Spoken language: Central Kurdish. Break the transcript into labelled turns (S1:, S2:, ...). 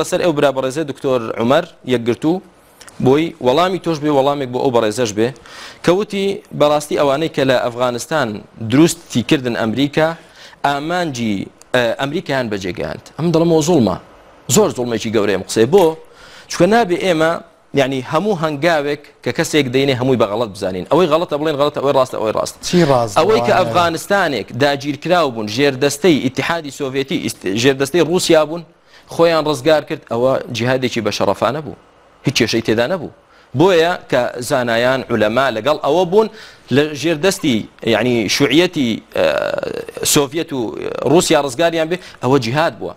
S1: لەسەر ئەو برا بەڕێزە دکتۆر عمەر یەکگرتو بۆی وەڵامی تۆش بێ وەڵامێک بۆ ئەو بەڕێزەش بێ کەوتی بەڕاستی ئەوانەی کە لە ئەفغانستان دروستی کردن ئەمریکا ئامانجی ئەمریکایان بەجێگەاند ئەم دڵم زوڵمە زۆر زوڵمێکی گەورەیە قسەی بۆ چکە نابێ ئێمە یعنی هەموو هەنگاوێک کە کەسێک دەینێ هەمووی بەغڵت بزانین ئەوەی غڵەتە بڵێن غڵەت ئەوەی ڕاستە ئەوەی ڕاست ئەوەی کە ئەفغانستانێک داگیرکراو بوون ژێردەستەی ئتحادی سۆڤێتی ژێردەستەی رووسیا بوون خۆیان ڕزگار کرد ئەوە جیهادێکی بە شەرەفانە بوو هیچ کێشەی تێدا نەبوو بۆیە کە زانایان علەما لەگەڵ ئەوە بوون لە ژێردەستی یعنی شوعەتی سۆڤەت و رووسیا ڕزگاریان بێ ئەوە جیهاد بووە